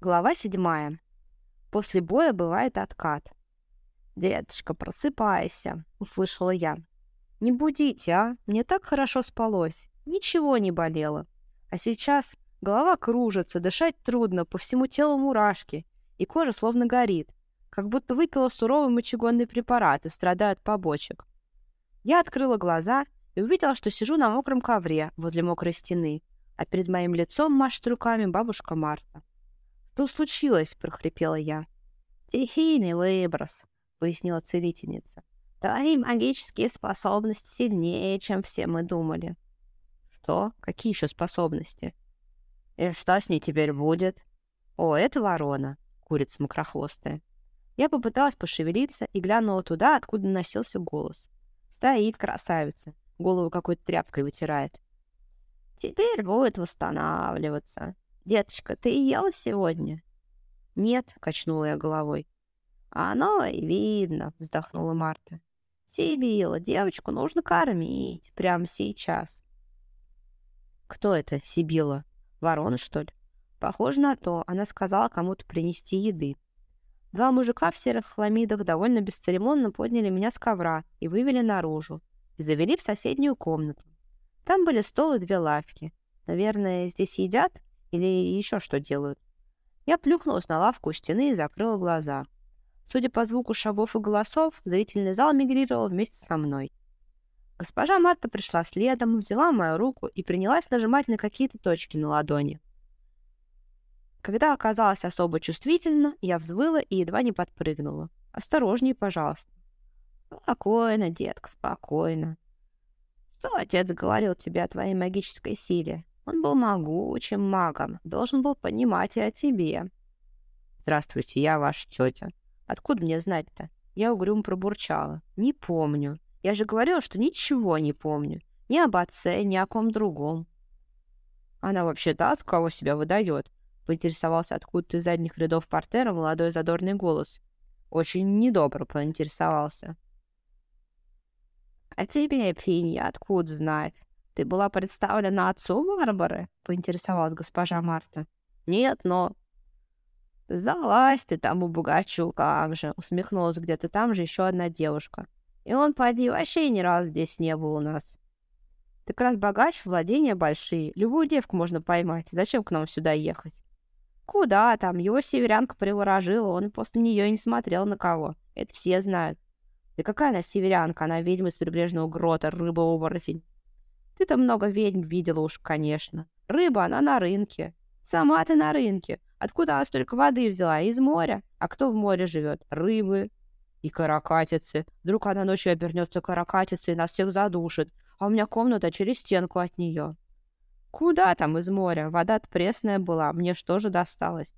Глава седьмая. После боя бывает откат. «Деточка, просыпайся!» — услышала я. «Не будите, а? Мне так хорошо спалось. Ничего не болело. А сейчас голова кружится, дышать трудно, по всему телу мурашки, и кожа словно горит, как будто выпила суровый мочегонный препарат и страдает побочек. Я открыла глаза и увидела, что сижу на мокром ковре возле мокрой стены, а перед моим лицом машет руками бабушка Марта. «Что случилось?» — прохрипела я. «Стихийный выброс», — пояснила целительница. «Твои магические способности сильнее, чем все мы думали». «Что? Какие еще способности?» «И что с ней теперь будет?» «О, это ворона», — курица мокрохвостая. Я попыталась пошевелиться и глянула туда, откуда носился голос. Стоит красавица, голову какой-то тряпкой вытирает. «Теперь будет восстанавливаться», «Деточка, ты ела сегодня?» «Нет», — качнула я головой. «Оно и видно», — вздохнула Марта. «Сибила, девочку нужно кормить прямо сейчас». «Кто это, Сибила? Ворона, что ли?» Похоже на то, она сказала кому-то принести еды. Два мужика в серых хламидах довольно бесцеремонно подняли меня с ковра и вывели наружу, и завели в соседнюю комнату. Там были стол и две лавки. Наверное, здесь едят? Или еще что делают? Я плюхнулась на лавку у стены и закрыла глаза. Судя по звуку шагов и голосов, зрительный зал мигрировал вместе со мной. Госпожа Марта пришла следом, взяла мою руку и принялась нажимать на какие-то точки на ладони. Когда оказалась особо чувствительна, я взвыла и едва не подпрыгнула. «Осторожней, пожалуйста». «Спокойно, детка, спокойно. Что отец говорил тебе о твоей магической силе? Он был могучим магом, должен был понимать и о тебе. Здравствуйте, я ваша тетя. Откуда мне знать-то? Я угрюм пробурчала. Не помню. Я же говорила, что ничего не помню. Ни об отце, ни о ком другом. Она вообще та, от кого себя выдает? Поинтересовался откуда-то из задних рядов портера молодой задорный голос. Очень недобро поинтересовался. «А тебе, Пинья, откуда знать?» «Ты была представлена отцу Барбары?» — поинтересовалась госпожа Марта. «Нет, но...» «Сдалась ты тому богачу, как же!» — усмехнулась где-то там же еще одна девушка. «И он, поди, вообще ни разу здесь не был у нас». «Так раз богач, владения большие, любую девку можно поймать. Зачем к нам сюда ехать?» «Куда там? Его северянка приворожила, он после нее не смотрел на кого. Это все знают». «Да какая она северянка? Она ведьма из прибрежного грота, рыба-оборотень». Ты-то много ведьм видела уж, конечно. Рыба, она на рынке. Сама ты на рынке. Откуда она столько воды взяла? Из моря. А кто в море живет? Рыбы. И каракатицы. Вдруг она ночью обернется каракатицей и нас всех задушит. А у меня комната через стенку от нее. Куда там из моря? Вода-то пресная была. Мне что же досталось?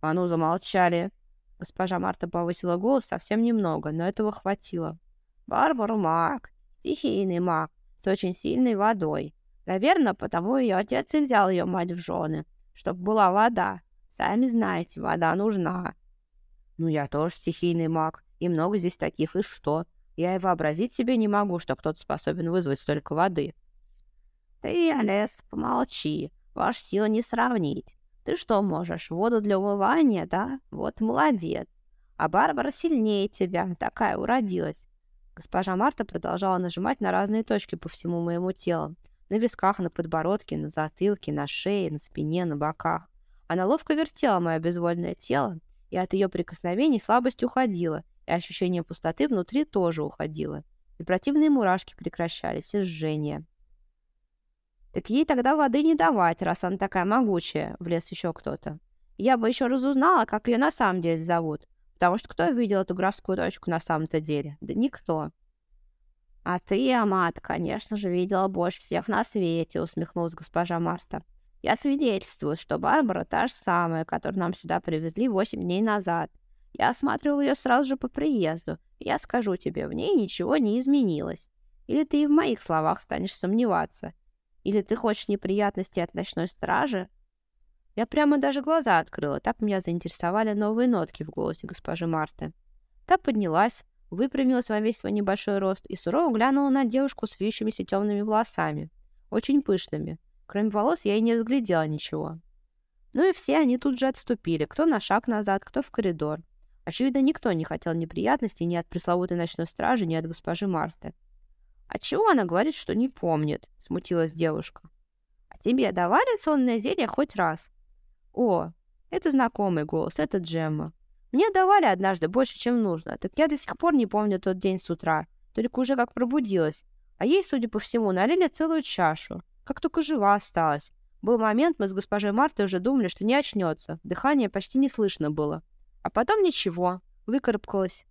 А ну, замолчали. Госпожа Марта повысила голос совсем немного, но этого хватило. Барбару маг. Стихийный маг с очень сильной водой. Наверное, потому ее отец и взял ее мать в жены, чтобы была вода. Сами знаете, вода нужна. Ну, я тоже стихийный маг, и много здесь таких, и что? Я и вообразить себе не могу, что кто-то способен вызвать столько воды. Ты, Олес, помолчи, ваш сила не сравнить. Ты что можешь, воду для умывания, да? Вот молодец. А Барбара сильнее тебя, такая уродилась. Госпожа Марта продолжала нажимать на разные точки по всему моему телу. На висках, на подбородке, на затылке, на шее, на спине, на боках. Она ловко вертела мое безвольное тело, и от ее прикосновений слабость уходила, и ощущение пустоты внутри тоже уходило. И противные мурашки прекращались, и жжение. «Так ей тогда воды не давать, раз она такая могучая», — влез еще кто-то. «Я бы еще разузнала, как ее на самом деле зовут. Потому что кто видел эту графскую дочку на самом-то деле? Да никто. А ты, Амат, конечно же, видела больше всех на свете, усмехнулась госпожа Марта. Я свидетельствую, что Барбара та же самая, которую нам сюда привезли восемь дней назад. Я осматривал ее сразу же по приезду. Я скажу тебе, в ней ничего не изменилось. Или ты и в моих словах станешь сомневаться. Или ты хочешь неприятностей от ночной стражи, я прямо даже глаза открыла, так меня заинтересовали новые нотки в голосе госпожи Марты. Та поднялась, выпрямилась во весь свой небольшой рост и сурово глянула на девушку с вьющимися темными волосами, очень пышными. Кроме волос я и не разглядела ничего. Ну и все они тут же отступили, кто на шаг назад, кто в коридор. Очевидно, никто не хотел неприятностей ни от пресловутой ночной стражи, ни от госпожи Марты. «А чего она говорит, что не помнит?» — смутилась девушка. «А тебе давали сонное зелье хоть раз?» «О, это знакомый голос, это Джемма. Мне давали однажды больше, чем нужно, так я до сих пор не помню тот день с утра, только уже как пробудилась. А ей, судя по всему, налили целую чашу. Как только жива осталась. Был момент, мы с госпожой Мартой уже думали, что не очнется. Дыхание почти не слышно было. А потом ничего, выкарабкалась.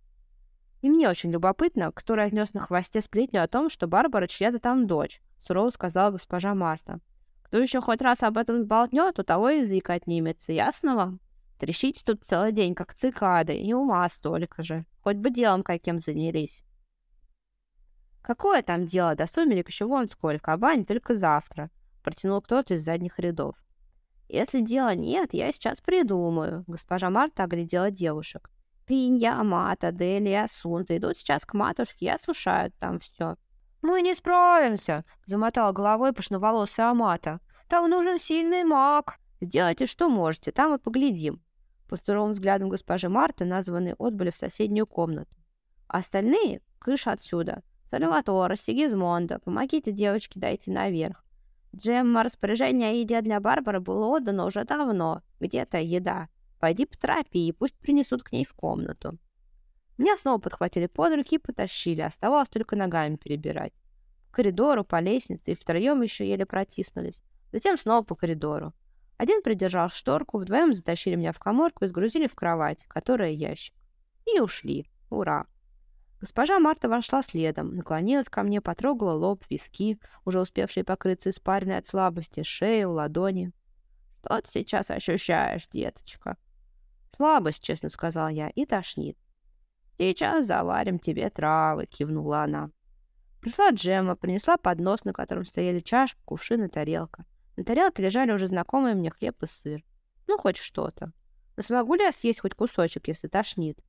И мне очень любопытно, кто разнес на хвосте сплетню о том, что Барбара чья-то там дочь, сурово сказала госпожа Марта. Кто еще хоть раз об этом сболтнет, у того язык отнимется, ясно вам? Трещите тут целый день, как цикады, и ума столько же. Хоть бы делом каким занялись. Какое там дело, до сумерек еще вон сколько, а бань только завтра, протянул кто-то из задних рядов. Если дела нет, я сейчас придумаю. Госпожа Марта оглядела девушек. Пинья, Мата, Делия, Сунта идут сейчас к матушке и осушают там все. «Мы не справимся!» — замотал головой пышноволосая Амата. «Там нужен сильный маг!» «Сделайте, что можете, там и поглядим!» По суровым взглядам госпожи Марты названные отбыли в соседнюю комнату. Остальные — кыш отсюда. Сальватора, Сигизмонда, помогите девочке дойти наверх. Джемма, распоряжение о еде для Барбары было отдано уже давно. Где-то еда. Пойди по тропе и пусть принесут к ней в комнату. Меня снова подхватили под руки и потащили. Оставалось только ногами перебирать. По коридору, по лестнице и втроем еще еле протиснулись. Затем снова по коридору. Один придержал шторку, вдвоем затащили меня в коморку и сгрузили в кровать, которая ящик. И ушли. Ура! Госпожа Марта вошла следом, наклонилась ко мне, потрогала лоб, виски, уже успевшие покрыться испаренной от слабости, шею, ладони. «Что ты сейчас ощущаешь, деточка?» «Слабость», — честно сказал я, — «и тошнит». «Сейчас заварим тебе травы», — кивнула она. Пришла Джемма, принесла поднос, на котором стояли чашка, кувшин и тарелка. На тарелке лежали уже знакомые мне хлеб и сыр. Ну, хоть что-то. Но смогу ли я съесть хоть кусочек, если тошнит?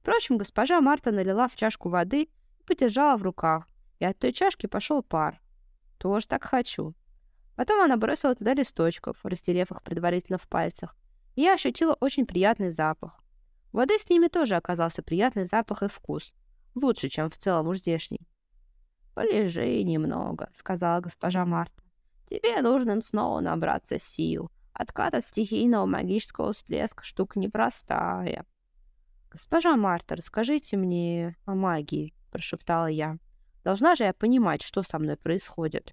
Впрочем, госпожа Марта налила в чашку воды и подержала в руках, и от той чашки пошел пар. Тоже так хочу. Потом она бросила туда листочков, растерев их предварительно в пальцах, и я ощутила очень приятный запах. Воды с ними тоже оказался приятный запах и вкус. Лучше, чем в целом уж здешний. «Полежи немного», — сказала госпожа Марта. «Тебе нужно снова набраться сил. Откат от стихийного магического всплеска штука непростая». «Госпожа Марта, расскажите мне о магии», — прошептала я. «Должна же я понимать, что со мной происходит».